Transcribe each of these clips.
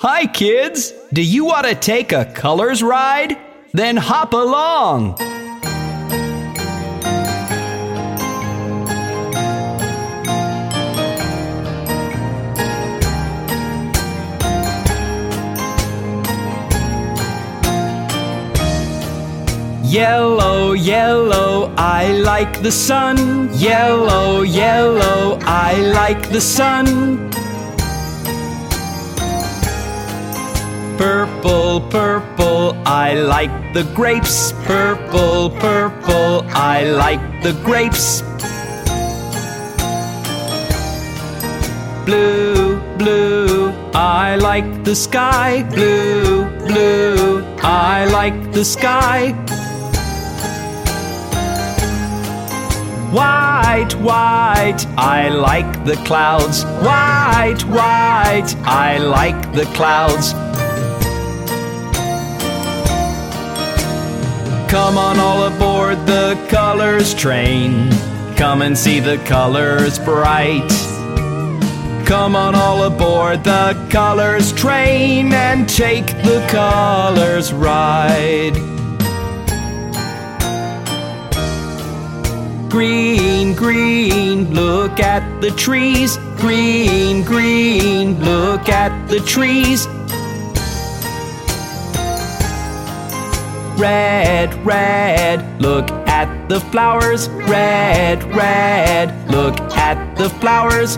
Hi, kids! Do you want to take a colors ride? Then hop along! Yellow, yellow, I like the sun. Yellow, yellow, I like the sun. Purple, I like the grapes. Purple, purple, I like the grapes. Blue, blue, I like the sky. Blue, blue, I like the sky. White, white, I like the clouds. White, white, I like the clouds. Come on all aboard the colors train. Come and see the colors bright. Come on all aboard the colors train and take the colors ride. Green, green, look at the trees. Green, green, look at the trees. Red, red, look at the flowers. Red, red, look at the flowers.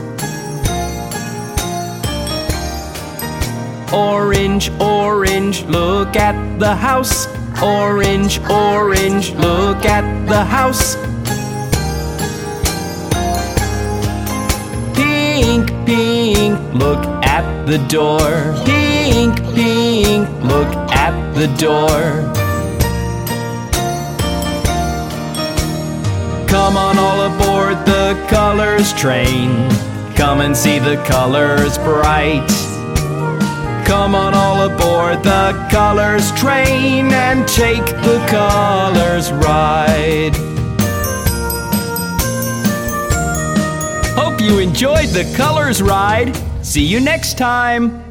Orange, orange, look at the house. Orange, orange, look at the house. Pink, pink, look at the door. Pink, pink, look at the door. Come on all aboard the colors train. Come and see the colors bright. Come on all aboard the colors train and take the colors ride. Hope you enjoyed the colors ride. See you next time.